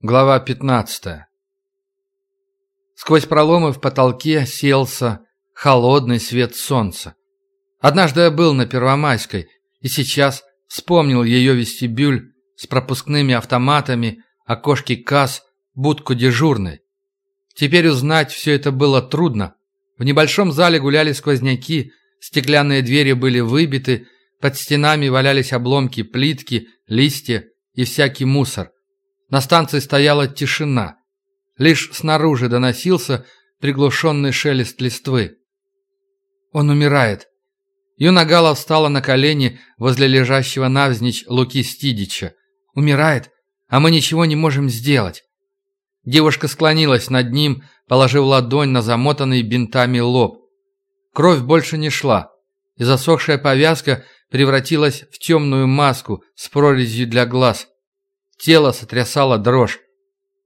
Глава 15. Сквозь проломы в потолке селся холодный свет солнца. Однажды я был на Первомайской и сейчас вспомнил ее вестибюль с пропускными автоматами, окошки касс, будку дежурной. Теперь узнать все это было трудно. В небольшом зале гуляли сквозняки, стеклянные двери были выбиты, под стенами валялись обломки плитки, листья и всякий мусор – на станции стояла тишина. Лишь снаружи доносился приглушенный шелест листвы. Он умирает. Юна Гала встала на колени возле лежащего навзничь Луки Стидича. Умирает, а мы ничего не можем сделать. Девушка склонилась над ним, положив ладонь на замотанный бинтами лоб. Кровь больше не шла, и засохшая повязка превратилась в темную маску с прорезью для глаз. Тело сотрясало дрожь.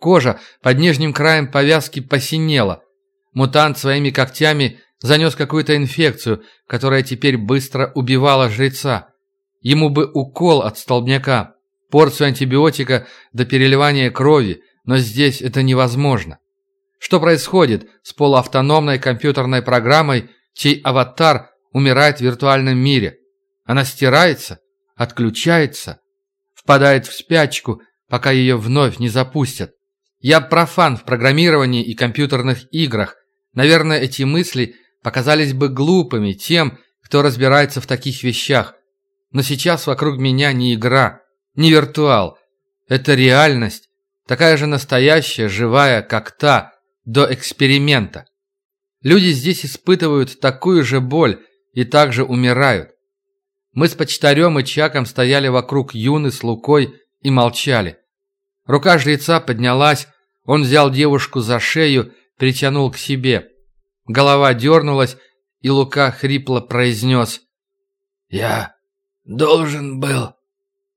Кожа под нижним краем повязки посинела. Мутант своими когтями занес какую-то инфекцию, которая теперь быстро убивала жреца. Ему бы укол от столбняка, порцию антибиотика до переливания крови, но здесь это невозможно. Что происходит с полуавтономной компьютерной программой, чей аватар умирает в виртуальном мире? Она стирается, отключается, впадает в спячку, пока ее вновь не запустят. Я профан в программировании и компьютерных играх. Наверное, эти мысли показались бы глупыми тем, кто разбирается в таких вещах. Но сейчас вокруг меня не игра, не виртуал. Это реальность, такая же настоящая, живая, как та, до эксперимента. Люди здесь испытывают такую же боль и также умирают. Мы с почтарем и Чаком стояли вокруг Юны с Лукой и молчали. Рука жреца поднялась, он взял девушку за шею, притянул к себе. Голова дернулась, и Лука хрипло произнес. «Я должен был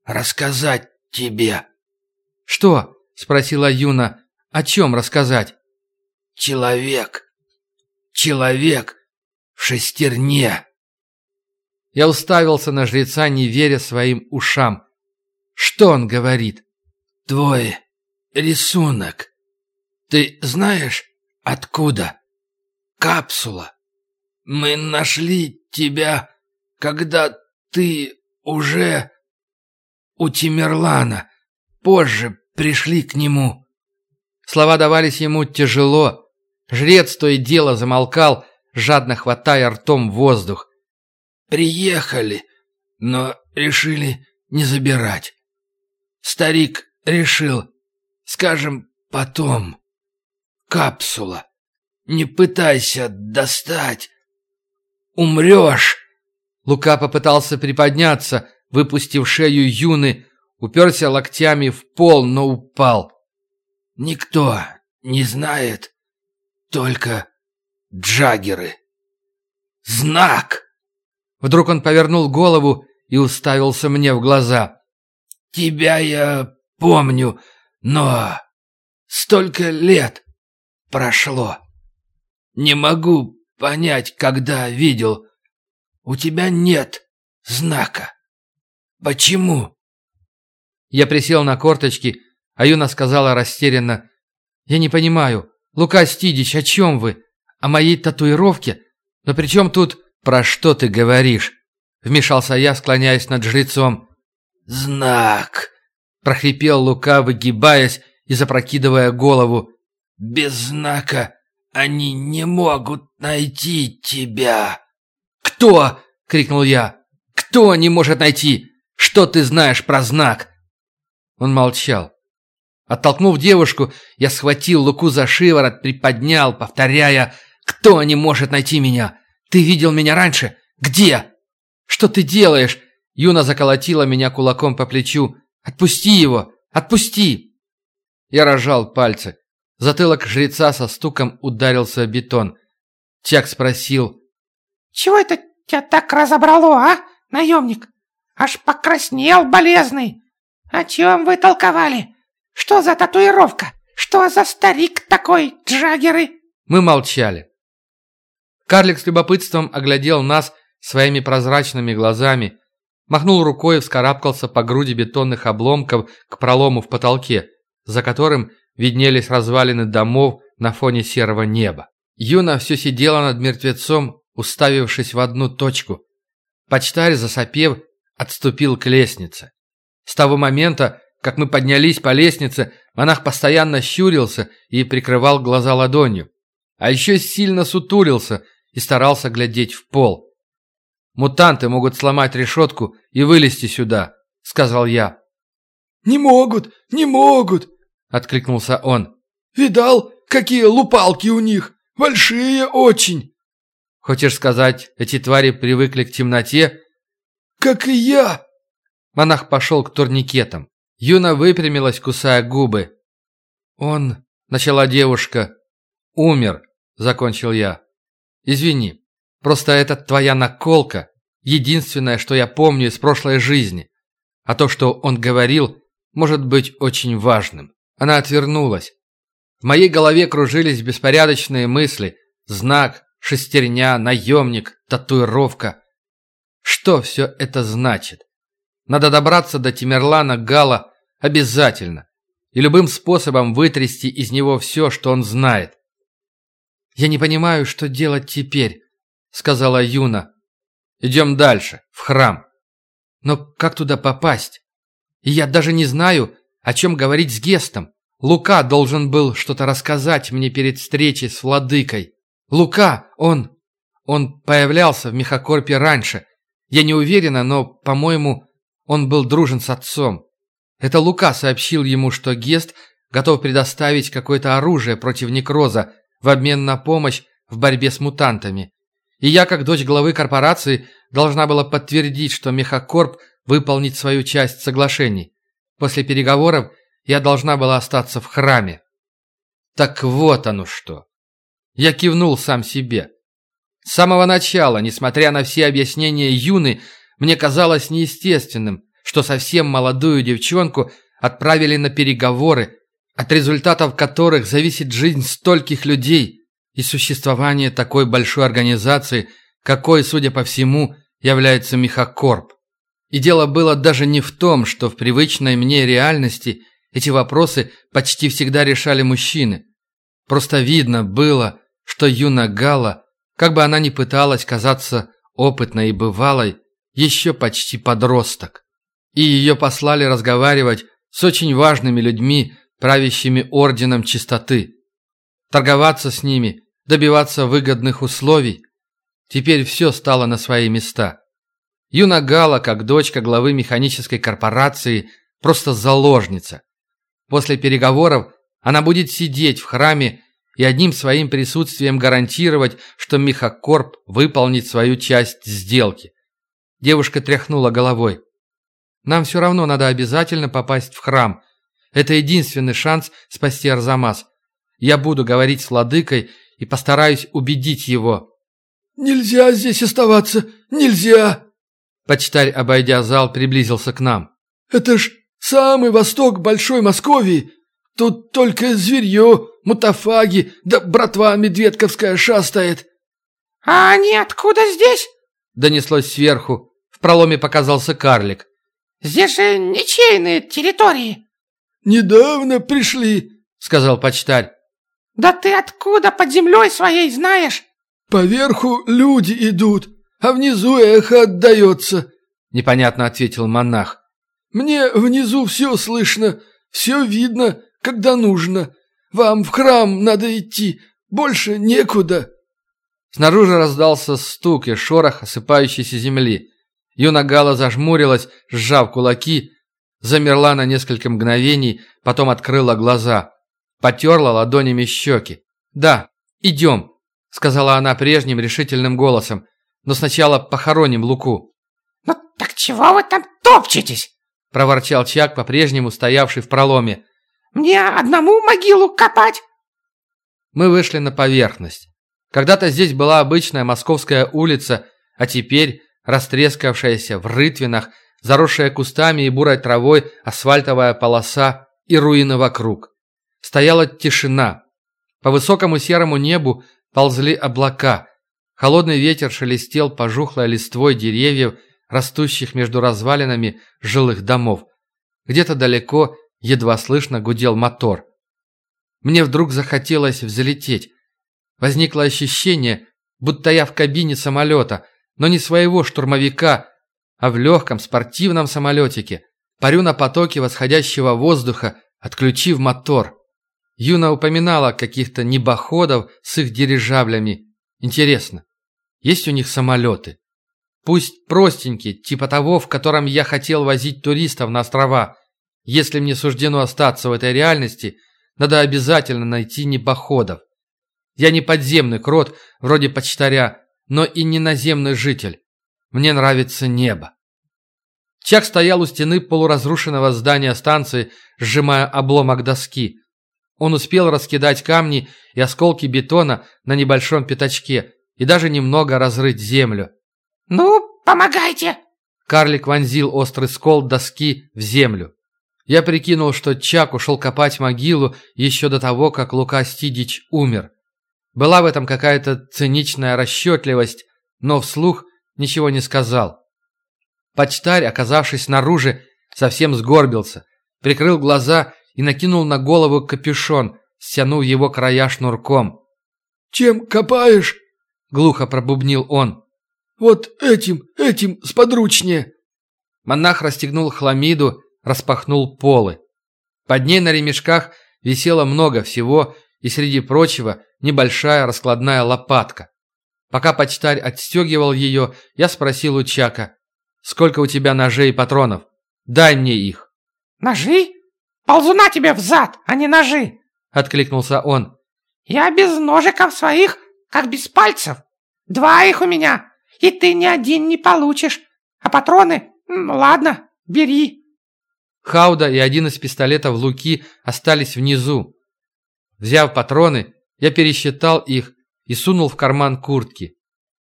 рассказать тебе». «Что?» — спросила Юна. «О чем рассказать?» «Человек. Человек в шестерне». Я уставился на жреца, не веря своим ушам. Что он говорит? «Твой рисунок. Ты знаешь, откуда? Капсула. Мы нашли тебя, когда ты уже у Тимерлана. Позже пришли к нему». Слова давались ему тяжело. Жрец то и дело замолкал, жадно хватая ртом воздух. Приехали, но решили не забирать. Старик решил, скажем, потом. Капсула. Не пытайся достать. Умрешь. Лука попытался приподняться, выпустив шею Юны, уперся локтями в пол, но упал. Никто не знает, только джаггеры. Знак! Вдруг он повернул голову и уставился мне в глаза. «Тебя я помню, но столько лет прошло. Не могу понять, когда видел. У тебя нет знака. Почему?» Я присел на корточки, а Юна сказала растерянно. «Я не понимаю. Лука Стидич, о чем вы? О моей татуировке? Но при чем тут...» «Про что ты говоришь?» — вмешался я, склоняясь над жрецом. «Знак!» — прохрипел Лука, выгибаясь и запрокидывая голову. «Без знака они не могут найти тебя!» «Кто?» — крикнул я. «Кто не может найти? Что ты знаешь про знак?» Он молчал. Оттолкнув девушку, я схватил Луку за шиворот, приподнял, повторяя «Кто не может найти меня? «Ты видел меня раньше? Где?» «Что ты делаешь?» Юна заколотила меня кулаком по плечу. «Отпусти его! Отпусти!» Я рожал пальцы. Затылок жреца со стуком ударился о бетон. Чак спросил. «Чего это тебя так разобрало, а, наемник? Аж покраснел болезный. О чем вы толковали? Что за татуировка? Что за старик такой, джаггеры?» Мы молчали. Карлик с любопытством оглядел нас своими прозрачными глазами, махнул рукой и вскарабкался по груди бетонных обломков к пролому в потолке. за которым виднелись развалины домов на фоне серого неба. Юна все сидела над мертвецом, уставившись в одну точку. Почтарь, засопев, отступил к лестнице. С того момента, как мы поднялись по лестнице, монах постоянно щурился и прикрывал глаза ладонью. А еще сильно сутулился и старался глядеть в пол. «Мутанты могут сломать решетку и вылезти сюда», — сказал я. «Не могут, не могут!» — откликнулся он. «Видал, какие лупалки у них? Большие очень!» «Хочешь сказать, эти твари привыкли к темноте?» «Как и я!» Монах пошел к турникетам. Юна выпрямилась, кусая губы. «Он...» — начала девушка. «Умер», — закончил я. «Извини, просто это твоя наколка, единственное, что я помню из прошлой жизни. А то, что он говорил, может быть очень важным». Она отвернулась. В моей голове кружились беспорядочные мысли. Знак, шестерня, наемник, татуировка. Что все это значит? Надо добраться до Тимерлана Гала обязательно и любым способом вытрясти из него все, что он знает. «Я не понимаю, что делать теперь», — сказала Юна. «Идем дальше, в храм. Но как туда попасть? И я даже не знаю, о чем говорить с Гестом. Лука должен был что-то рассказать мне перед встречей с владыкой. Лука, он... Он появлялся в Мехакорпе раньше. Я не уверена, но, по-моему, он был дружен с отцом. Это Лука сообщил ему, что Гест готов предоставить какое-то оружие против некроза в обмен на помощь в борьбе с мутантами. И я, как дочь главы корпорации, должна была подтвердить, что Мехакорп выполнит свою часть соглашений. После переговоров я должна была остаться в храме. Так вот оно что. Я кивнул сам себе. С самого начала, несмотря на все объяснения Юны, мне казалось неестественным, что совсем молодую девчонку отправили на переговоры, от результатов которых зависит жизнь стольких людей и существование такой большой организации, какой, судя по всему, является Мехакорп. И дело было даже не в том, что в привычной мне реальности эти вопросы почти всегда решали мужчины. Просто видно было, что Юна Гала, как бы она ни пыталась казаться опытной и бывалой, еще почти подросток. И ее послали разговаривать с очень важными людьми, правящими орденом чистоты. Торговаться с ними, добиваться выгодных условий. Теперь все стало на свои места. Юна Гала, как дочка главы механической корпорации, просто заложница. После переговоров она будет сидеть в храме и одним своим присутствием гарантировать, что Мехакорп выполнит свою часть сделки. Девушка тряхнула головой. «Нам все равно надо обязательно попасть в храм. Это единственный шанс спасти Арзамас. Я буду говорить с владыкой и постараюсь убедить его». «Нельзя здесь оставаться! Нельзя!» Почтарь, обойдя зал, приблизился к нам. «Это ж самый восток Большой Московии! Тут только зверье, мутафаги, да братва медведковская шастает!» «А они откуда здесь?» Донеслось сверху. В проломе показался карлик. «Здесь же ничейные территории!» «Недавно пришли», — сказал почтарь. «Да ты откуда под землей своей знаешь?» «Поверху люди идут, а внизу эхо отдается», — непонятно ответил монах. «Мне внизу все слышно, все видно, когда нужно. Вам в храм надо идти, больше некуда». Снаружи раздался стук и шорох осыпающейся земли. Юна Гала зажмурилась, сжав кулаки, замерла на несколько мгновений, потом открыла глаза, потерла ладонями щеки. «Да, идем», — сказала она прежним решительным голосом, «но сначала похороним Луку». «Ну так чего вы там топчетесь?» — проворчал Чак, по-прежнему стоявший в проломе. «Мне одному могилу копать?» Мы вышли на поверхность. Когда-то здесь была обычная московская улица, а теперь растрескавшаяся в рытвинах, заросшая кустами и бурой травой асфальтовая полоса и руины вокруг. Стояла тишина. По высокому серому небу ползли облака. Холодный ветер шелестел пожухлой листвой деревьев, растущих между развалинами жилых домов. Где-то далеко Едва слышно гудел мотор. Мне вдруг захотелось взлететь. Возникло ощущение, будто я в кабине самолета, но не своего штурмовика, а в легком спортивном самолетике. Парю на потоке восходящего воздуха, отключив мотор. Юна упоминала каких-то небоходов с их дирижаблями. Интересно, есть у них самолеты? Пусть простенькие, типа того, в котором я хотел возить туристов на острова. Если мне суждено остаться в этой реальности, надо обязательно найти небоходов. Я не подземный крот, вроде почтаря, но и не наземный житель. Мне нравится небо. Чак стоял у стены полуразрушенного здания станции, сжимая обломок доски. Он успел раскидать камни и осколки бетона на небольшом пятачке и даже немного разрыть землю. «Ну, помогайте!» Карлик вонзил острый скол доски в землю. Я прикинул, что Чак ушел копать могилу еще до того, как Лука Стидич умер. Была в этом какая-то циничная расчетливость, но вслух ничего не сказал. Почтарь, оказавшись снаружи, совсем сгорбился, прикрыл глаза и накинул на голову капюшон, стянув его края шнурком. «Чем копаешь?» — глухо пробубнил он. «Вот этим, этим сподручнее!» Монах расстегнул хламиду, распахнул полы. Под ней на ремешках висело много всего, и среди прочего небольшая раскладная лопатка. Пока почтарь отстегивал ее, я спросил у Чака, «Сколько у тебя ножей и патронов? Дай мне их». «Ножи? Ползуна тебе в зад, а не ножи!» — откликнулся он. «Я без ножиков своих, как без пальцев. Два их у меня, и ты ни один не получишь. А патроны? Ладно, бери». Хауда и один из пистолетов Луки остались внизу. Взяв патроны, я пересчитал их и сунул в карман куртки.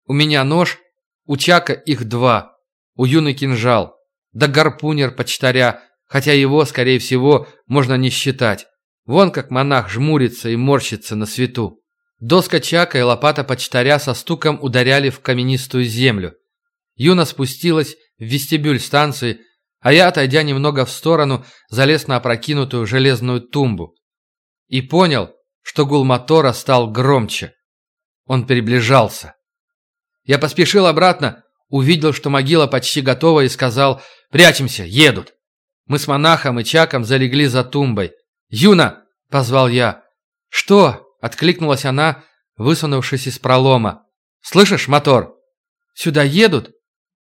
У меня нож, у Чака их два, у Юны кинжал, да гарпунер почтаря, хотя его, скорее всего, можно не считать. Вон как монах жмурится и морщится на свету. Доска Чака и лопата почтаря со стуком ударяли в каменистую землю. Юна спустилась в вестибюль станции, а я, отойдя немного в сторону, залез на опрокинутую железную тумбу и понял, что гул мотора стал громче. Он приближался. Я поспешил обратно, увидел, что могила почти готова и сказал «Прячемся, едут». Мы с монахом и Чаком залегли за тумбой. «Юна!» – позвал я. «Что?» – откликнулась она, высунувшись из пролома. «Слышишь мотор?» «Сюда едут?»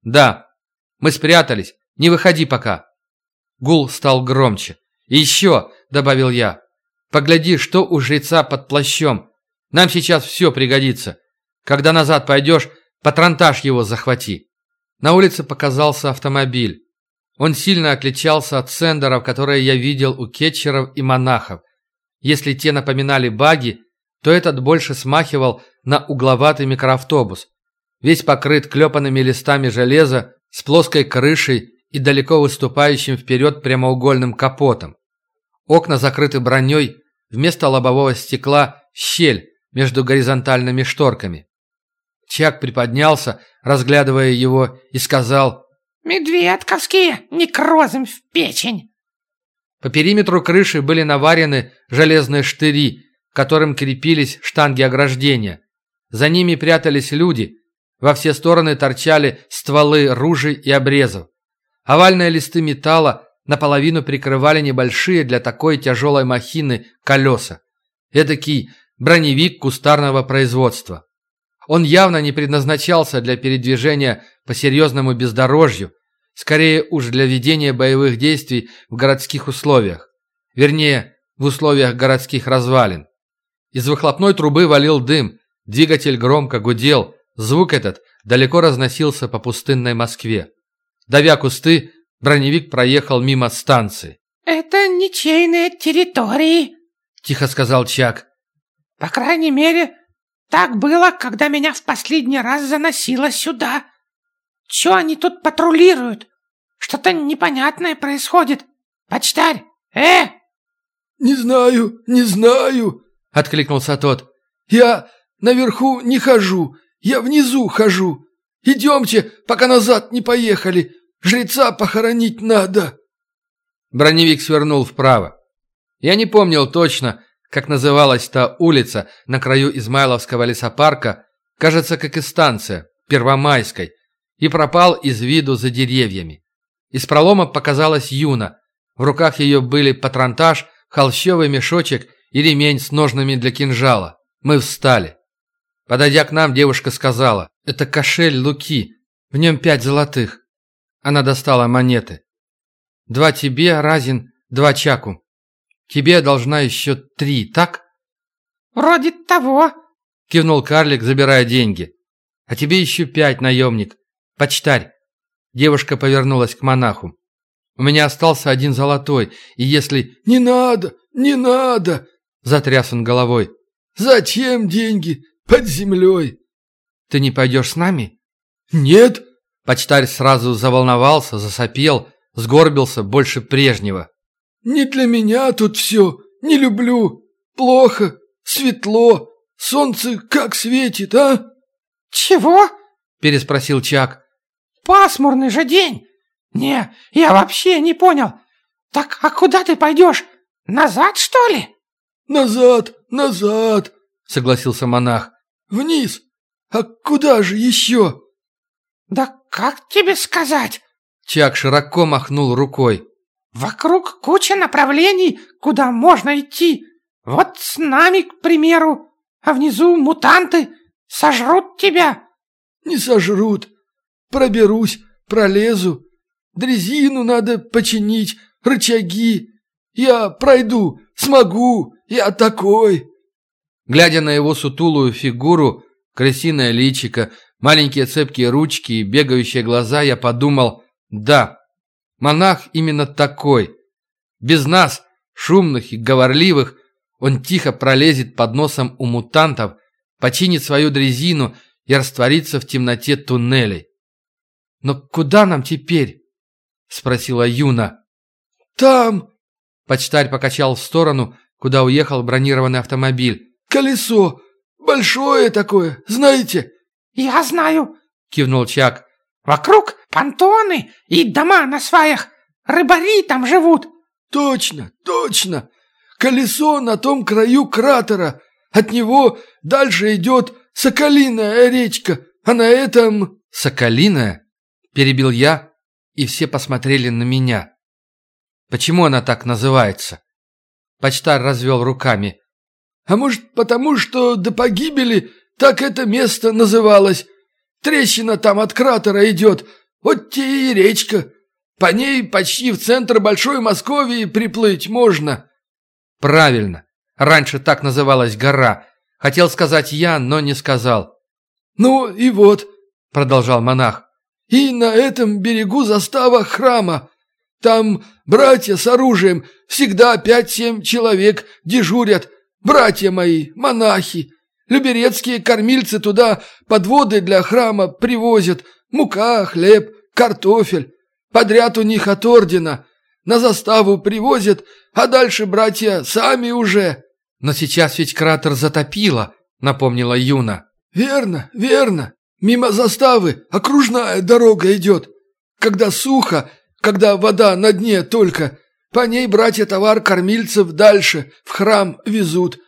«Да. Мы спрятались. Не выходи пока». Гул стал громче. «И еще!» – добавил я. Погляди, что у жреца под плащом. Нам сейчас все пригодится. Когда назад пойдешь, патронтаж его захвати». На улице показался автомобиль. Он сильно отличался от сендеров, которые я видел у кетчеров и монахов. Если те напоминали баги, то этот больше смахивал на угловатый микроавтобус. Весь покрыт клепанными листами железа, с плоской крышей и далеко выступающим вперед прямоугольным капотом. Окна закрыты броней, вместо лобового стекла щель между горизонтальными шторками. Чак приподнялся, разглядывая его, и сказал «Медведковские, некрозом в печень!» По периметру крыши были наварены железные штыри, к которым крепились штанги ограждения. За ними прятались люди. Во все стороны торчали стволы ружей и обрезов. Овальные листы металла наполовину прикрывали небольшие для такой тяжелой махины колеса. Эдакий броневик кустарного производства. Он явно не предназначался для передвижения по серьезному бездорожью, скорее уж для ведения боевых действий в городских условиях. Вернее, в условиях городских развалин. Из выхлопной трубы валил дым, двигатель громко гудел, звук этот далеко разносился по пустынной Москве. Давя кусты, Броневик проехал мимо станции. «Это ничейные территории», — тихо сказал Чак. «По крайней мере, так было, когда меня в последний раз заносило сюда. Чё они тут патрулируют? Что-то непонятное происходит. Почтарь, э!» «Не знаю, не знаю», — откликнулся тот. «Я наверху не хожу, я внизу хожу. Идемте, пока назад не поехали. Жреца похоронить надо!» Броневик свернул вправо. Я не помнил точно, как называлась та улица на краю Измайловского лесопарка, кажется, как и станция, Первомайской, и пропал из виду за деревьями. Из пролома показалась Юна. В руках ее были патронтаж, холщовый мешочек и ремень с ножнами для кинжала. Мы встали. Подойдя к нам, девушка сказала, «Это кошель Луки, в нем пять золотых». Она достала монеты. «Два тебе, Разин, два Чаку. Тебе должна еще три, так?» «Вроде того», — кивнул карлик, забирая деньги. «А тебе еще пять, наемник. Почтарь». Девушка повернулась к монаху. «У меня остался один золотой, и если...» «Не надо, не надо!» — затряс он головой. «Зачем деньги? Под землей!» «Ты не пойдешь с нами?» «Нет!» Почтарь сразу заволновался, засопел, сгорбился больше прежнего. «Не для меня тут все. Не люблю. Плохо. Светло. Солнце как светит, а?» «Чего?» – переспросил Чак. «Пасмурный же день. Не, я вообще не понял. Так а куда ты пойдешь? Назад, что ли?» «Назад, назад», — согласился монах. «Вниз. А куда же еще?» «Да как тебе сказать?» Чак широко махнул рукой. «Вокруг куча направлений, куда можно идти. Вот с нами, к примеру. А внизу мутанты сожрут тебя». «Не сожрут. Проберусь, пролезу. Дрезину надо починить, рычаги. Я пройду, смогу, я такой». Глядя на его сутулую фигуру, крысиное личико, маленькие цепкие ручки и бегающие глаза, я подумал, да, монах именно такой. Без нас, шумных и говорливых, он тихо пролезет под носом у мутантов, починит свою дрезину и растворится в темноте туннелей. «Но куда нам теперь?» — спросила Юна. «Там!» — почтарь покачал в сторону, куда уехал бронированный автомобиль. «Колесо! Большое такое, знаете?» «Я знаю!» — кивнул Чак. «Вокруг понтоны и дома на сваях. Рыбари там живут». «Точно, точно! Колесо на том краю кратера. От него дальше идет Соколиная речка, а на этом...» «Соколиная?» – перебил я, и все посмотрели на меня. «Почему она так называется?» Почтарь развел руками. «А может, потому что до погибели так это место называлось? Трещина там от кратера идет, вот те и речка. По ней почти в центр Большой Московии приплыть можно». «Правильно. Раньше так называлась гора. Хотел сказать я, но не сказал». «Ну и вот», — продолжал монах, — «и на этом берегу застава храма. Там братья с оружием, всегда пять-семь человек дежурят. Братья мои, монахи. Люберецкие кормильцы туда подводы для храма привозят. Мука, хлеб, картофель. Подряд у них от ордена. На заставу привозят, а дальше братья сами уже. Но сейчас ведь кратер затопило, напомнила Юна. Верно, верно. Мимо заставы окружная дорога идет. Когда сухо, когда вода на дне только, по ней братья товар кормильцев дальше, в храм везут.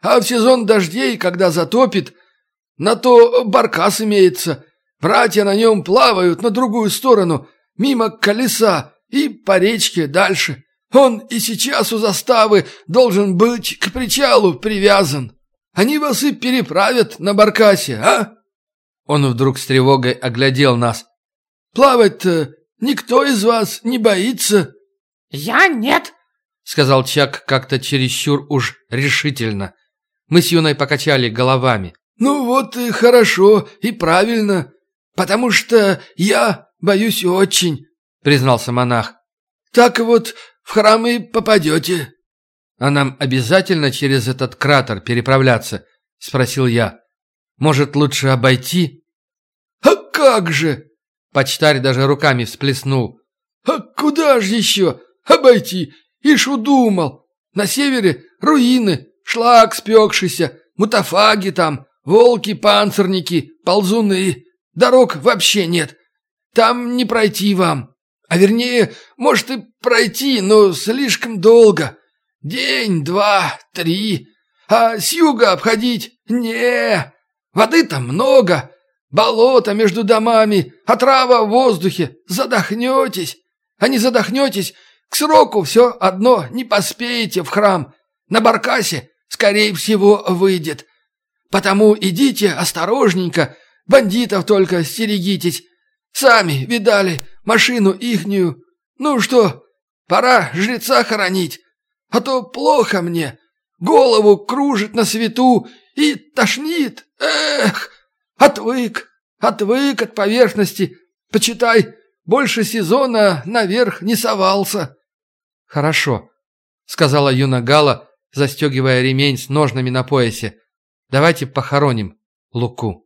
А в сезон дождей, когда затопит, на то баркас имеется. Братья на нем плавают на другую сторону, мимо колеса и по речке дальше. Он и сейчас у заставы должен быть к причалу привязан. Они вас и переправят на баркасе, а?» Он вдруг с тревогой оглядел нас. «Плавать-то никто из вас не боится?» «Я нет», — сказал Чак как-то чересчур уж решительно. Мы с Юной покачали головами. «Ну вот и хорошо, и правильно, потому что я боюсь очень», — признался монах. «Так вот в храм и попадете». «А нам обязательно через этот кратер переправляться?» — спросил я. «Может, лучше обойти?» «А как же!» Почтарь даже руками всплеснул. «А куда же еще? Обойти! Ишь удумал! На севере руины, шлак спекшийся, мутафаги там, волки-панцирники, ползуны. Дорог вообще нет. Там не пройти вам. А вернее, может и пройти, но слишком долго. День, два, три. А с юга обходить? не Воды там много. Болото между домами, отрава в воздухе. Задохнетесь. А не задохнетесь, к сроку все одно не поспеете в храм. На баркасе, скорее всего, выйдет. Потому идите осторожненько, бандитов только стерегитесь. Сами видали машину ихнюю. Ну что, пора жреца хоронить, а то плохо мне. Голову кружит на свету и тошнит. Эх, отвык, отвык от поверхности. Почитай, больше сезона наверх не совался. Хорошо, сказала Юна Гала, застегивая ремень с ножнами на поясе. Давайте похороним Луку.